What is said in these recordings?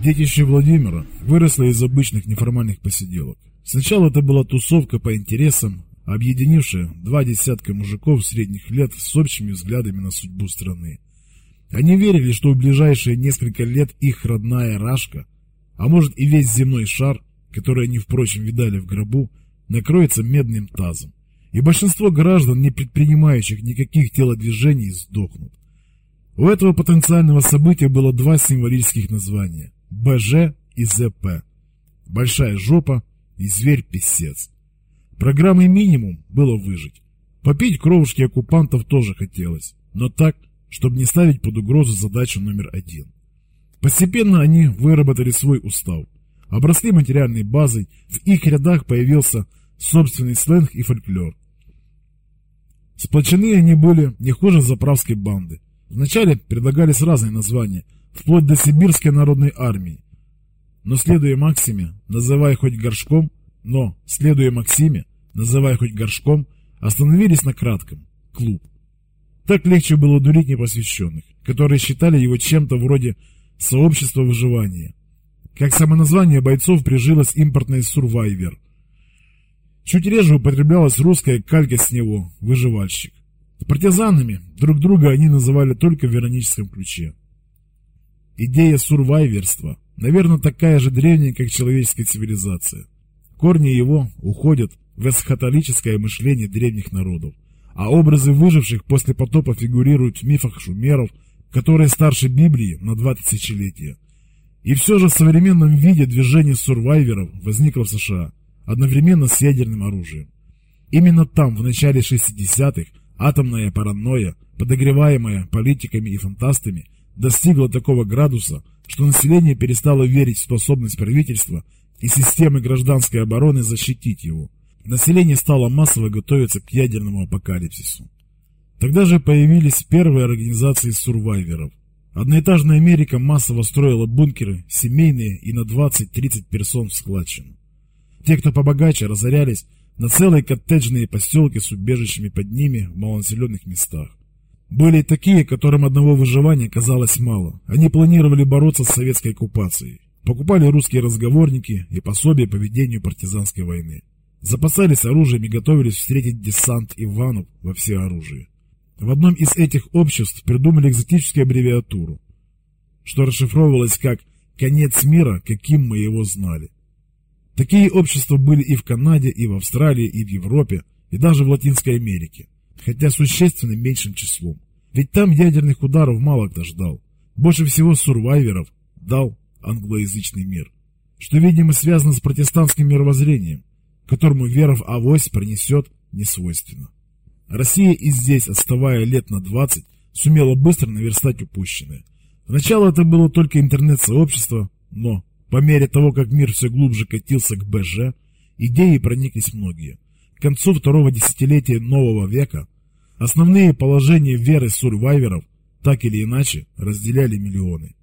Детище Владимира выросло из обычных неформальных посиделок. Сначала это была тусовка по интересам, объединившая два десятка мужиков средних лет с общими взглядами на судьбу страны. Они верили, что в ближайшие несколько лет их родная Рашка, а может и весь земной шар, который они, впрочем, видали в гробу, накроется медным тазом. И большинство граждан, не предпринимающих никаких телодвижений, сдохнут. У этого потенциального события было два символических названия – БЖ и ЗП. Большая жопа и зверь-писец. Программой минимум было выжить. Попить кровушки оккупантов тоже хотелось, но так, чтобы не ставить под угрозу задачу номер один. Постепенно они выработали свой устав, обросли материальной базой, в их рядах появился собственный сленг и фольклор. Сплочены они были не хуже заправской банды. Вначале предлагались разные названия, вплоть до сибирской народной армии. Но следуя Максиме, называя хоть горшком, но, следуя Максиме, называя хоть горшком, остановились на кратком – клуб. Так легче было дурить непосвященных, которые считали его чем-то вроде сообщества выживания. Как самоназвание бойцов прижилось импортное «Сурвайвер». Чуть реже употреблялась русская калька с него «Выживальщик». Партизанами друг друга они называли только в вероническом ключе. Идея сурвайверства, наверное, такая же древняя, как человеческая цивилизация. Корни его уходят в эсхатолическое мышление древних народов, а образы выживших после потопа фигурируют в мифах шумеров, которые старше Библии на два тысячелетия. И все же в современном виде движение сурвайверов возникло в США, одновременно с ядерным оружием. Именно там, в начале 60-х, Атомная паранойя, подогреваемая политиками и фантастами, достигла такого градуса, что население перестало верить в способность правительства и системы гражданской обороны защитить его. Население стало массово готовиться к ядерному апокалипсису. Тогда же появились первые организации сурвайверов. Одноэтажная Америка массово строила бункеры, семейные и на 20-30 персон в складчину. Те, кто побогаче, разорялись на целые коттеджные поселки с убежищами под ними в малонаселенных местах. Были такие, которым одного выживания казалось мало. Они планировали бороться с советской оккупацией. Покупали русские разговорники и пособия по ведению партизанской войны. Запасались оружием и готовились встретить десант Иванов во всеоружии. В одном из этих обществ придумали экзотическую аббревиатуру, что расшифровывалось как «конец мира, каким мы его знали». Такие общества были и в Канаде, и в Австралии, и в Европе, и даже в Латинской Америке, хотя существенно меньшим числом. Ведь там ядерных ударов мало кто ждал. Больше всего сурвайверов дал англоязычный мир, что, видимо, связано с протестантским мировоззрением, которому вера в авось принесет несвойственно. Россия и здесь, отставая лет на 20, сумела быстро наверстать упущенное. Сначала это было только интернет-сообщество, но по мере того, как мир все глубже катился к БЖ, идеи прониклись многие. К концу второго десятилетия нового века основные положения веры сурвайверов так или иначе разделяли миллионы.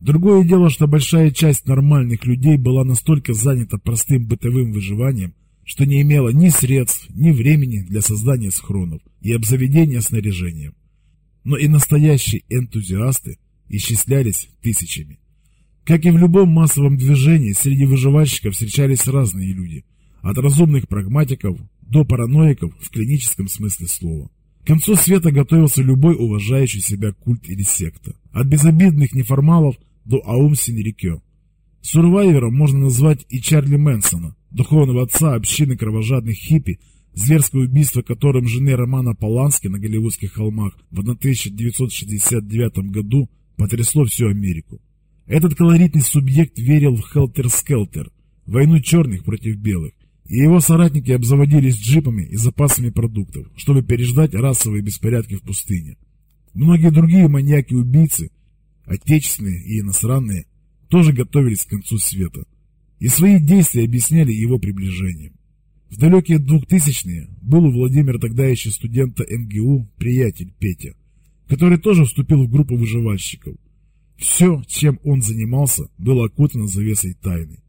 Другое дело, что большая часть нормальных людей была настолько занята простым бытовым выживанием, что не имела ни средств, ни времени для создания схронов и обзаведения снаряжением. Но и настоящие энтузиасты исчислялись тысячами. Как и в любом массовом движении, среди выживальщиков встречались разные люди, от разумных прагматиков до параноиков в клиническом смысле слова. К концу света готовился любой уважающий себя культ или секта, от безобидных неформалов до Аум Синерикё. Сурвайвером можно назвать и Чарли Мэнсона, духовного отца общины кровожадных хиппи, зверское убийство которым жены Романа Полански на Голливудских холмах в 1969 году потрясло всю Америку. Этот колоритный субъект верил в Хелтер-Скелтер, войну черных против белых, и его соратники обзаводились джипами и запасами продуктов, чтобы переждать расовые беспорядки в пустыне. Многие другие маньяки-убийцы, отечественные и иностранные, тоже готовились к концу света, и свои действия объясняли его приближением. В далекие двухтысячные был у Владимира тогда еще студента МГУ приятель Петя, который тоже вступил в группу выживальщиков – все, чем он занимался, было окутано завесой тайны.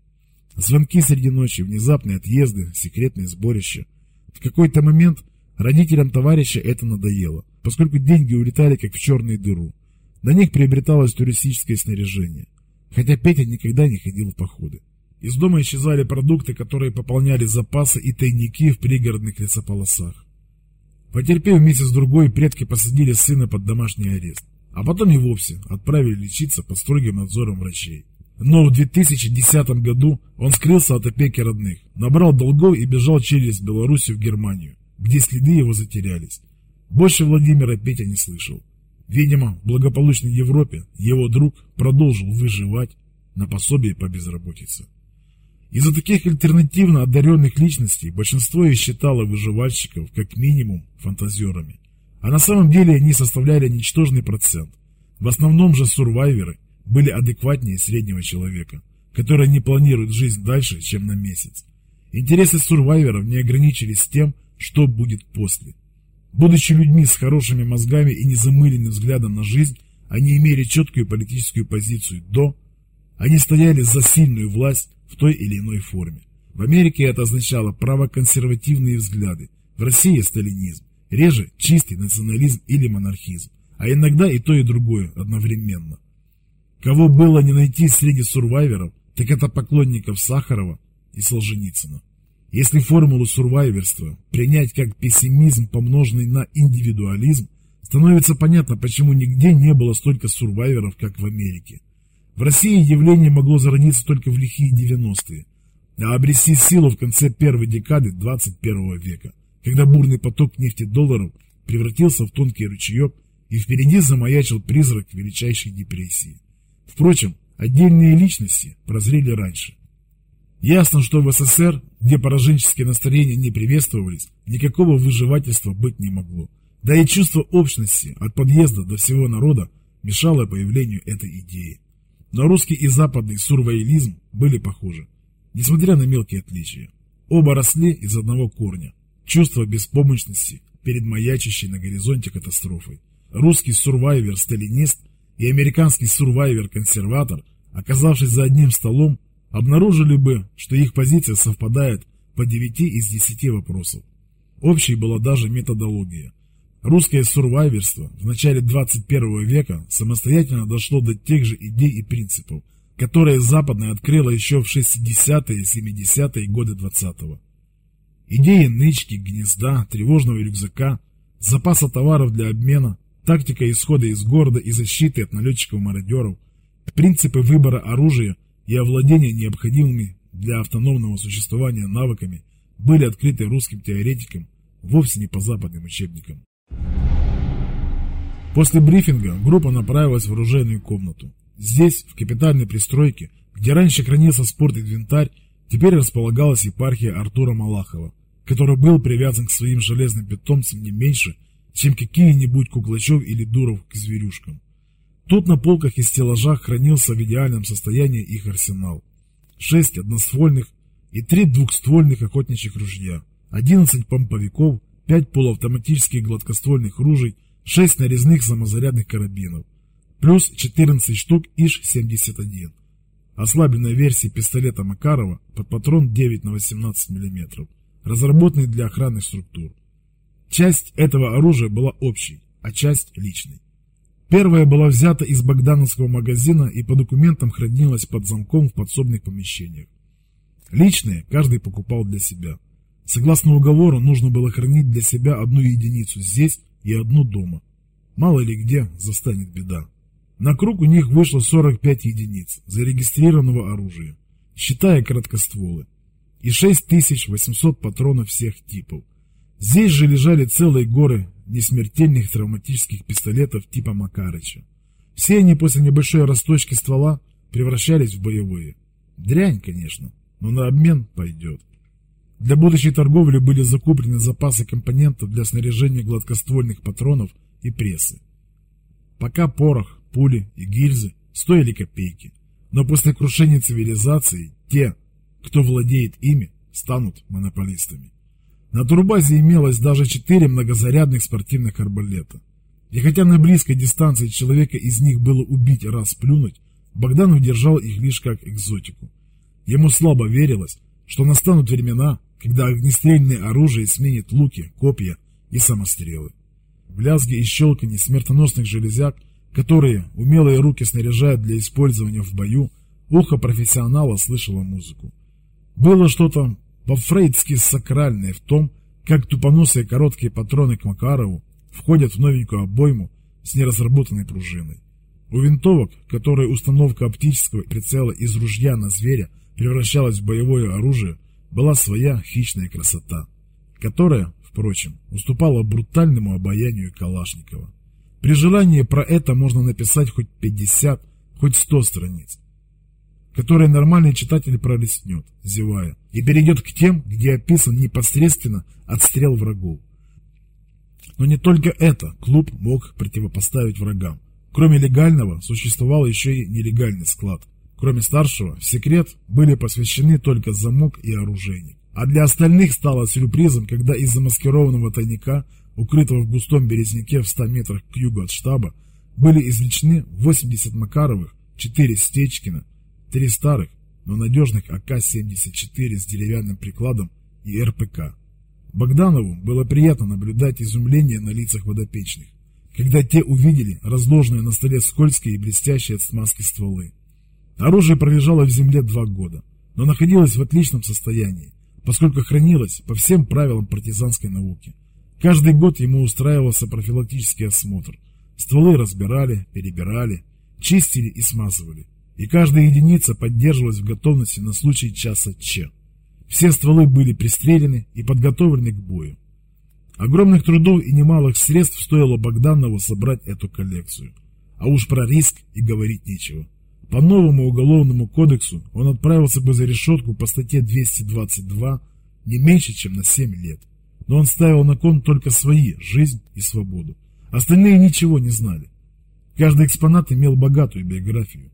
Звонки среди ночи, внезапные отъезды, секретные сборища. В какой-то момент родителям товарища это надоело, поскольку деньги улетали как в черную дыру. На них приобреталось туристическое снаряжение. хотя Петя никогда не ходил в походы. Из дома исчезали продукты, которые пополняли запасы и тайники в пригородных лесополосах. Потерпев месяц-другой, предки посадили сына под домашний арест, а потом и вовсе отправили лечиться под строгим надзором врачей. Но в 2010 году он скрылся от опеки родных, набрал долгов и бежал через Белоруссию в Германию, где следы его затерялись. Больше Владимира Петя не слышал. Видимо, в благополучной Европе его друг продолжил выживать на пособие по безработице. Из-за таких альтернативно одаренных личностей большинство и считало выживальщиков как минимум фантазерами. А на самом деле они составляли ничтожный процент. В основном же сурвайверы были адекватнее среднего человека, который не планирует жизнь дальше, чем на месяц. Интересы сурвайверов не ограничились тем, что будет после. Будучи людьми с хорошими мозгами и незамыленным взглядом на жизнь, они имели четкую политическую позицию до, они стояли за сильную власть, в той или иной форме. В Америке это означало правоконсервативные взгляды, в России сталинизм, реже чистый национализм или монархизм, а иногда и то и другое одновременно. Кого было не найти среди сурвайверов, так это поклонников Сахарова и Солженицына. Если формулу сурвайверства принять как пессимизм, помноженный на индивидуализм, становится понятно, почему нигде не было столько сурвайверов, как в Америке. В России явление могло зародиться только в лихие 90-е, а обрести силу в конце первой декады 21 века, когда бурный поток нефтедолларов превратился в тонкий ручеек и впереди замаячил призрак величайшей депрессии. Впрочем, отдельные личности прозрели раньше. Ясно, что в СССР, где пораженческие настроения не приветствовались, никакого выживательства быть не могло. Да и чувство общности от подъезда до всего народа мешало появлению этой идеи. Но русский и западный сурваилизм были похожи, несмотря на мелкие отличия. Оба росли из одного корня – чувство беспомощности перед маячащей на горизонте катастрофой. Русский сурвайвер-сталинист и американский сурвайвер-консерватор, оказавшись за одним столом, обнаружили бы, что их позиция совпадает по 9 из 10 вопросов. Общей была даже методология. Русское сурвайверство в начале 21 века самостоятельно дошло до тех же идей и принципов, которые Западное открыло еще в 60-е и 70-е годы 20-го. Идеи нычки, гнезда, тревожного рюкзака, запаса товаров для обмена, тактика исхода из города и защиты от налетчиков-мародеров, принципы выбора оружия и овладения необходимыми для автономного существования навыками были открыты русским теоретикам вовсе не по западным учебникам. После брифинга группа направилась в оружейную комнату. Здесь, в капитальной пристройке, где раньше хранился спорт-инвентарь, теперь располагалась епархия Артура Малахова, который был привязан к своим железным питомцам не меньше, чем какие-нибудь Куклачев или Дуров к зверюшкам. Тут на полках и стеллажах хранился в идеальном состоянии их арсенал. Шесть одноствольных и три двухствольных охотничьих ружья, одиннадцать помповиков, 5 полуавтоматических гладкоствольных ружей, 6 нарезных самозарядных карабинов, плюс 14 штук ИШ-71. Ослабленная версия пистолета Макарова под патрон 9 на 18 мм, разработанный для охранных структур. Часть этого оружия была общей, а часть личной. Первая была взята из богдановского магазина и по документам хранилась под замком в подсобных помещениях. Личные каждый покупал для себя – Согласно уговору, нужно было хранить для себя одну единицу здесь и одну дома. Мало ли где застанет беда. На круг у них вышло 45 единиц зарегистрированного оружия, считая короткостволы, и 6800 патронов всех типов. Здесь же лежали целые горы несмертельных травматических пистолетов типа Макарыча. Все они после небольшой расточки ствола превращались в боевые. Дрянь, конечно, но на обмен пойдет. Для будущей торговли были закуплены запасы компонентов для снаряжения гладкоствольных патронов и прессы. Пока порох, пули и гильзы стоили копейки, но после крушения цивилизации те, кто владеет ими, станут монополистами. На турбазе имелось даже четыре многозарядных спортивных арбалета. И хотя на близкой дистанции человека из них было убить раз плюнуть, Богдан удержал их лишь как экзотику. Ему слабо верилось, что настанут времена, когда огнестрельное оружие сменит луки, копья и самострелы. В лязге и щелканье смертоносных железяк, которые умелые руки снаряжают для использования в бою, ухо профессионала слышало музыку. Было что-то по-фрейдски сакральное в том, как тупоносые короткие патроны к Макарову входят в новенькую обойму с неразработанной пружиной. У винтовок, которые установка оптического прицела из ружья на зверя превращалась в боевое оружие, была своя хищная красота, которая, впрочем, уступала брутальному обаянию Калашникова. При желании про это можно написать хоть 50, хоть 100 страниц, которые нормальный читатель пролистнет, зевая, и перейдет к тем, где описан непосредственно отстрел врагов. Но не только это клуб мог противопоставить врагам. Кроме легального, существовал еще и нелегальный склад. Кроме старшего, в секрет были посвящены только замок и оружейник. А для остальных стало сюрпризом, когда из замаскированного тайника, укрытого в густом березняке в 100 метрах к югу от штаба, были извлечены 80 Макаровых, 4 Стечкина, 3 старых, но надежных АК-74 с деревянным прикладом и РПК. Богданову было приятно наблюдать изумление на лицах водопечных когда те увидели разложенные на столе скользкие и блестящие от смазки стволы. Оружие пролежало в земле два года, но находилось в отличном состоянии, поскольку хранилось по всем правилам партизанской науки. Каждый год ему устраивался профилактический осмотр. Стволы разбирали, перебирали, чистили и смазывали. И каждая единица поддерживалась в готовности на случай часа Ч. Все стволы были пристрелены и подготовлены к бою. Огромных трудов и немалых средств стоило Богданову собрать эту коллекцию. А уж про риск и говорить нечего. По новому уголовному кодексу он отправился бы за решетку по статье 222 не меньше, чем на 7 лет. Но он ставил на кон только свои, жизнь и свободу. Остальные ничего не знали. Каждый экспонат имел богатую биографию.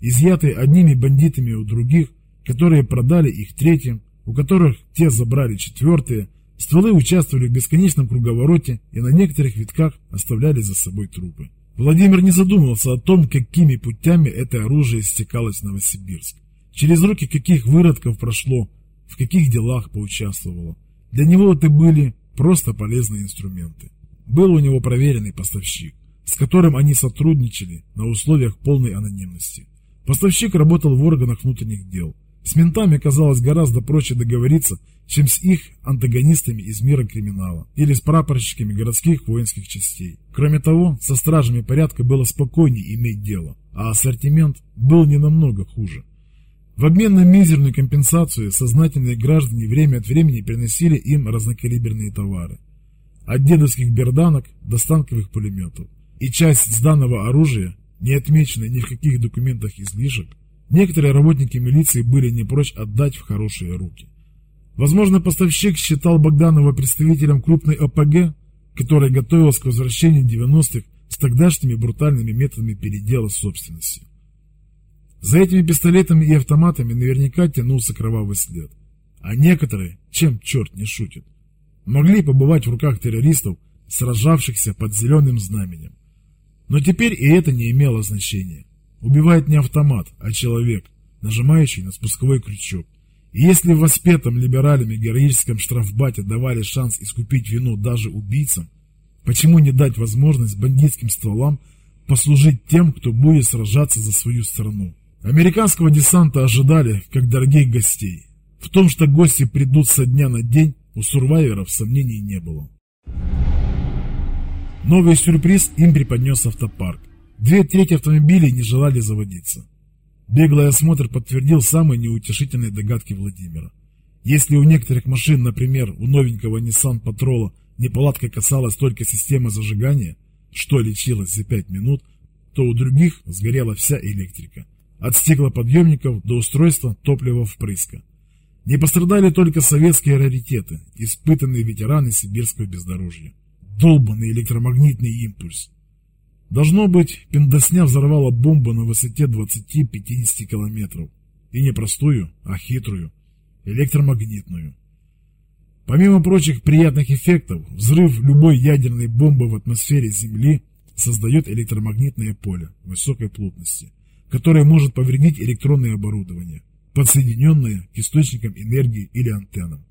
Изъятые одними бандитами у других, которые продали их третьим, у которых те забрали четвертые, Стволы участвовали в бесконечном круговороте и на некоторых витках оставляли за собой трупы. Владимир не задумывался о том, какими путями это оружие стекалось в Новосибирск. Через руки каких выродков прошло, в каких делах поучаствовало. Для него это были просто полезные инструменты. Был у него проверенный поставщик, с которым они сотрудничали на условиях полной анонимности. Поставщик работал в органах внутренних дел. С ментами казалось гораздо проще договориться, чем с их антагонистами из мира криминала или с прапорщиками городских воинских частей. Кроме того, со стражами порядка было спокойнее иметь дело, а ассортимент был не намного хуже. В обмен на мизерную компенсацию сознательные граждане время от времени приносили им разнокалиберные товары. От дедовских берданок до станковых пулеметов. И часть сданного оружия, не отмеченная ни в каких документах излишек, некоторые работники милиции были не прочь отдать в хорошие руки. Возможно, поставщик считал Богданова представителем крупной ОПГ, которая готовилась к возвращению 90-х с тогдашними брутальными методами передела собственности. За этими пистолетами и автоматами наверняка тянулся кровавый след. А некоторые, чем черт не шутит, могли побывать в руках террористов, сражавшихся под зеленым знаменем. Но теперь и это не имело значения. Убивает не автомат, а человек, нажимающий на спусковой крючок. Если в воспетом либералями героическом штрафбате давали шанс искупить вину даже убийцам, почему не дать возможность бандитским стволам послужить тем, кто будет сражаться за свою страну? Американского десанта ожидали, как дорогих гостей. В том, что гости придут со дня на день, у сурвайверов сомнений не было. Новый сюрприз им преподнес автопарк. Две трети автомобилей не желали заводиться. Беглый осмотр подтвердил самые неутешительные догадки Владимира. Если у некоторых машин, например, у новенького Nissan Patrol, неполадка касалась только системы зажигания, что лечилось за 5 минут, то у других сгорела вся электрика. От стеклоподъемников до устройства топлива-впрыска. Не пострадали только советские раритеты, испытанные ветераны сибирского бездорожья. Долбанный электромагнитный импульс. Должно быть, Пиндосня взорвала бомбу на высоте 20-50 километров. И не простую, а хитрую, электромагнитную. Помимо прочих приятных эффектов, взрыв любой ядерной бомбы в атмосфере Земли создает электромагнитное поле высокой плотности, которое может повредить электронное оборудование, подсоединенное к источникам энергии или антеннам.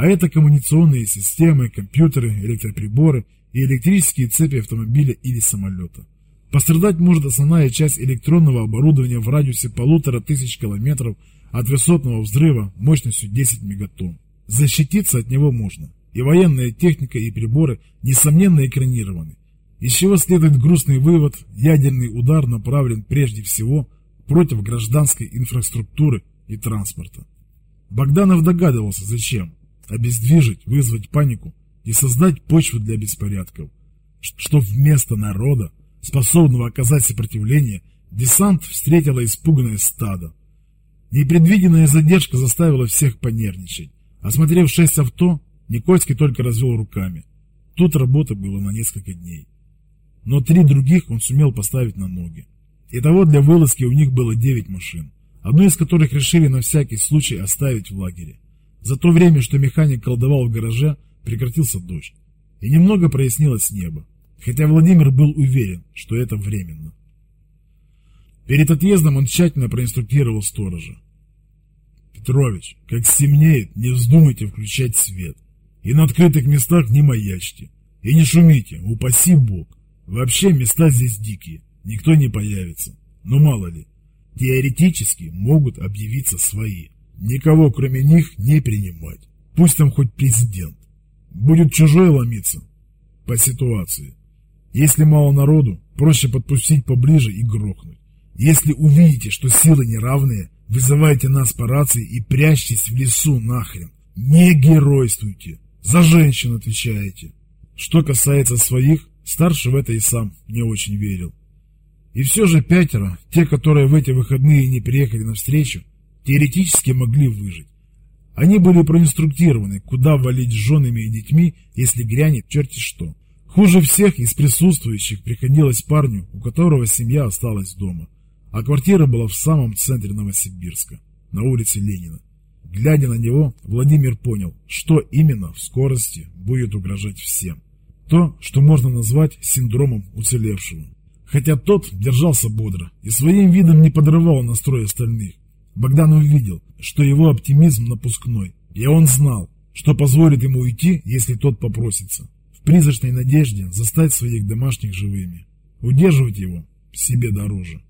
А это коммуникационные системы, компьютеры, электроприборы и электрические цепи автомобиля или самолета. Пострадать может основная часть электронного оборудования в радиусе полутора тысяч километров от высотного взрыва мощностью 10 мегатонн. Защититься от него можно. И военная техника и приборы, несомненно, экранированы. Из чего следует грустный вывод, ядерный удар направлен прежде всего против гражданской инфраструктуры и транспорта. Богданов догадывался, зачем. Обездвижить, вызвать панику и создать почву для беспорядков. Что вместо народа, способного оказать сопротивление, десант встретило испуганное стадо. Непредвиденная задержка заставила всех понервничать. Осмотрев шесть авто, Никольский только развел руками. Тут работа была на несколько дней. Но три других он сумел поставить на ноги. Итого для вылазки у них было девять машин, одну из которых решили на всякий случай оставить в лагере. За то время, что механик колдовал в гараже, прекратился дождь. И немного прояснилось небо, хотя Владимир был уверен, что это временно. Перед отъездом он тщательно проинструктировал сторожа. «Петрович, как стемнеет, не вздумайте включать свет. И на открытых местах не маячьте. И не шумите, упаси бог. Вообще места здесь дикие, никто не появится. Но мало ли, теоретически могут объявиться свои. Никого кроме них не принимать. Пусть там хоть президент. Будет чужой ломиться по ситуации. Если мало народу, проще подпустить поближе и грохнуть. Если увидите, что силы неравные, вызывайте нас по рации и прячьтесь в лесу нахрен. Не геройствуйте. За женщин отвечаете. Что касается своих, старший в это и сам не очень верил. И все же пятеро, те, которые в эти выходные не приехали навстречу, теоретически могли выжить. Они были проинструктированы, куда валить с женами и детьми, если грянет черти что. Хуже всех из присутствующих приходилось парню, у которого семья осталась дома – а квартира была в самом центре Новосибирска, на улице Ленина. Глядя на него, Владимир понял, что именно в скорости будет угрожать всем. То, что можно назвать синдромом уцелевшего. Хотя тот держался бодро и своим видом не подрывал настрой остальных. Богдан увидел, что его оптимизм напускной, и он знал, что позволит ему уйти, если тот попросится, в призрачной надежде застать своих домашних живыми. Удерживать его себе дороже.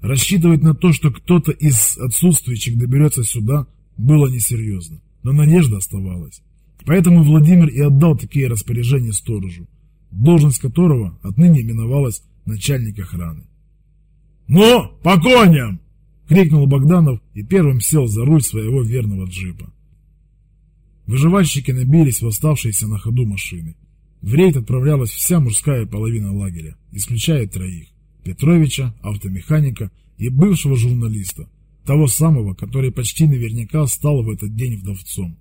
Рассчитывать на то, что кто-то из отсутствующих доберется сюда, было несерьезно, но надежда оставалась. Поэтому Владимир и отдал такие распоряжения сторожу, должность которого отныне именовалась начальник охраны. «Ну, по коням!» — крикнул Богданов и первым сел за руль своего верного джипа. Выживальщики набились в оставшиеся на ходу машины. В рейд отправлялась вся мужская половина лагеря, исключая троих. Петровича, автомеханика и бывшего журналиста, того самого, который почти наверняка стал в этот день вдовцом.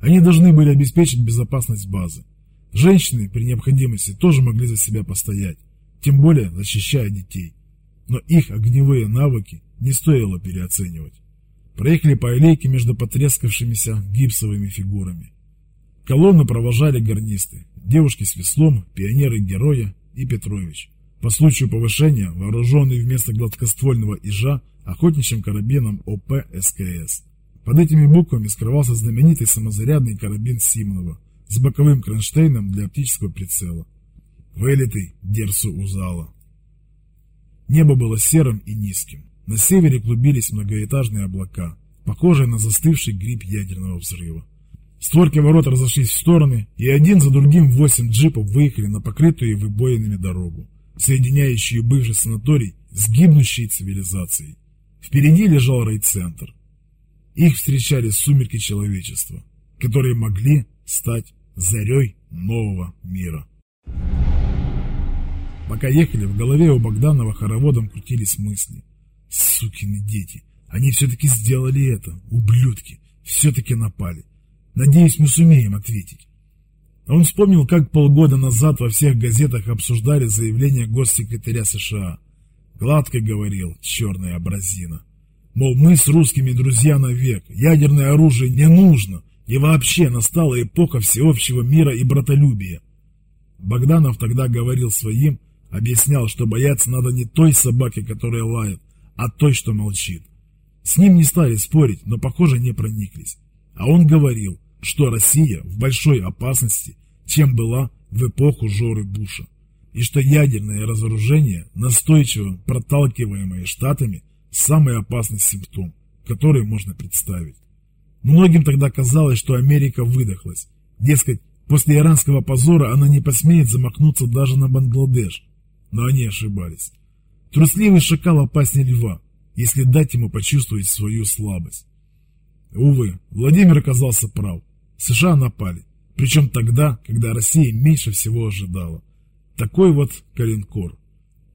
Они должны были обеспечить безопасность базы. Женщины при необходимости тоже могли за себя постоять, тем более защищая детей. Но их огневые навыки не стоило переоценивать. Проехали по аллейке между потрескавшимися гипсовыми фигурами. Колонны провожали гарнисты, девушки с веслом, пионеры-героя и Петрович. По случаю повышения, вооруженный вместо гладкоствольного ижа охотничьим карабином ОП СКС. Под этими буквами скрывался знаменитый самозарядный карабин Симонова с боковым кронштейном для оптического прицела. Вылитый Дерсу Узала. Небо было серым и низким. На севере клубились многоэтажные облака, похожие на застывший гриб ядерного взрыва. Створки ворот разошлись в стороны, и один за другим восемь джипов выехали на покрытую выбоинами дорогу соединяющие бывший санаторий с гибнущей цивилизацией. Впереди лежал райцентр. Их встречали сумерки человечества, которые могли стать зарей нового мира. Пока ехали, в голове у Богданова хороводом крутились мысли. Сукины дети, они все-таки сделали это, ублюдки, все-таки напали. Надеюсь, мы сумеем ответить. Он вспомнил, как полгода назад во всех газетах обсуждали заявление госсекретаря США. Гладко говорил черная абразина. Мол, мы с русскими друзья навек, ядерное оружие не нужно, и вообще настала эпоха всеобщего мира и братолюбия. Богданов тогда говорил своим, объяснял, что бояться надо не той собаки, которая лает, а той, что молчит. С ним не стали спорить, но, похоже, не прониклись. А он говорил, что Россия в большой опасности, чем была в эпоху Жоры Буша. и что ядерное разоружение, настойчиво проталкиваемое Штатами, самый опасный симптом, который можно представить. Многим тогда казалось, что Америка выдохлась. Дескать, после иранского позора она не посмеет замахнуться даже на Бангладеш. Но они ошибались. Трусливый шакал опаснее льва, если дать ему почувствовать свою слабость. Увы, Владимир оказался прав. США напали. Причем тогда, когда Россия меньше всего ожидала. Такой вот калинкор.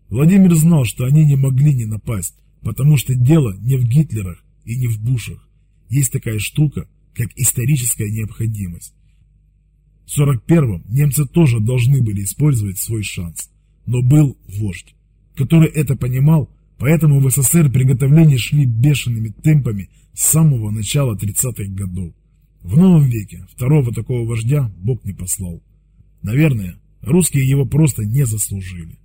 Владимир знал, что они не могли не напасть, потому что дело не в Гитлерах и не в Бушах. Есть такая штука, как историческая необходимость. В 41-м немцы тоже должны были использовать свой шанс. Но был вождь, который это понимал, поэтому в СССР приготовления шли бешеными темпами с самого начала 30-х годов. В новом веке второго такого вождя Бог не послал. Наверное, русские его просто не заслужили.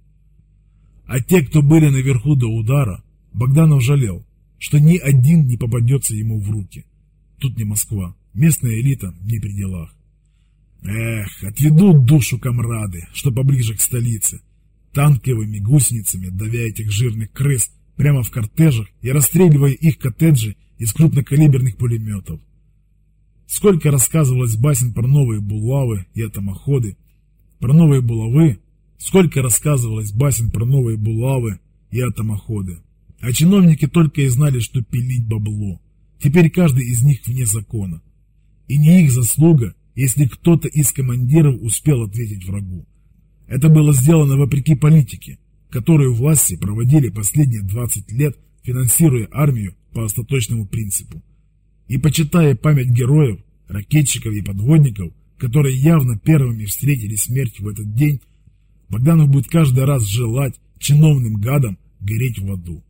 А те, кто были наверху до удара, Богданов жалел, что ни один не попадется ему в руки. Тут не Москва, местная элита не при делах. Эх, отведут душу комрады, что поближе к столице, танковыми гусеницами давя этих жирных крыс прямо в кортежах и расстреливая их коттеджи из крупнокалиберных пулеметов. Сколько рассказывалось басен про новые булавы и атомоходы, про новые булавы, сколько рассказывалось басен про новые булавы и атомоходы. А чиновники только и знали, что пилить бабло. Теперь каждый из них вне закона. И не их заслуга, если кто-то из командиров успел ответить врагу. Это было сделано вопреки политике, которую власти проводили последние 20 лет, финансируя армию по остаточному принципу. И почитая память героев, ракетчиков и подводников, которые явно первыми встретили смерть в этот день, Богданов будет каждый раз желать чиновным гадам гореть в аду.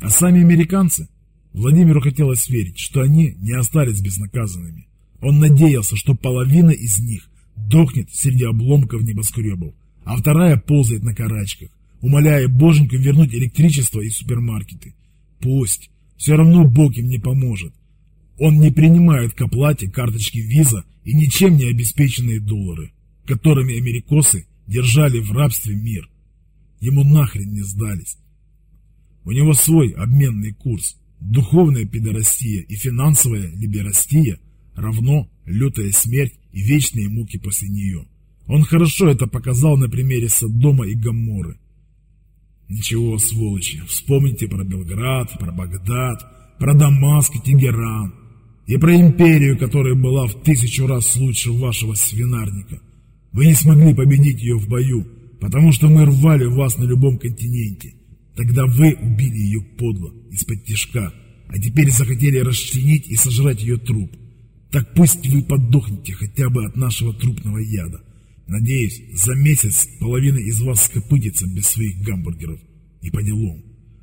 А сами американцы? Владимиру хотелось верить, что они не остались безнаказанными. Он надеялся, что половина из них дохнет среди обломков небоскребов, а вторая ползает на карачках, умоляя боженьку вернуть электричество и супермаркеты. Пусть. Все равно Бог им не поможет. Он не принимает к оплате карточки виза и ничем не обеспеченные доллары, которыми америкосы держали в рабстве мир. Ему нахрен не сдались. У него свой обменный курс. Духовная пидорастия и финансовая либерастия равно лютая смерть и вечные муки после нее. Он хорошо это показал на примере Содома и Гамморы. Ничего, сволочи, вспомните про Белград, про Багдад, про Дамаск и Тегеран, и про империю, которая была в тысячу раз лучше вашего свинарника. Вы не смогли победить ее в бою, потому что мы рвали вас на любом континенте. Тогда вы убили ее подло, из-под тяжка, а теперь захотели расчленить и сожрать ее труп. Так пусть вы подохнете хотя бы от нашего трупного яда. Надеюсь, за месяц половина из вас скопытится без своих гамбургеров. И по делам.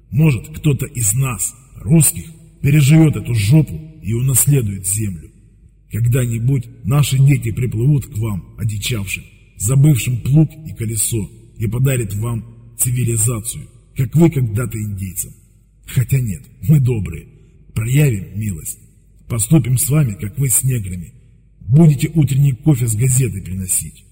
Может, кто-то из нас, русских, переживет эту жопу и унаследует землю. Когда-нибудь наши дети приплывут к вам, одичавшим, забывшим плуг и колесо, и подарят вам цивилизацию, как вы когда-то индейцам. Хотя нет, мы добрые, проявим милость. Поступим с вами, как вы с неграми. Будете утренний кофе с газетой приносить.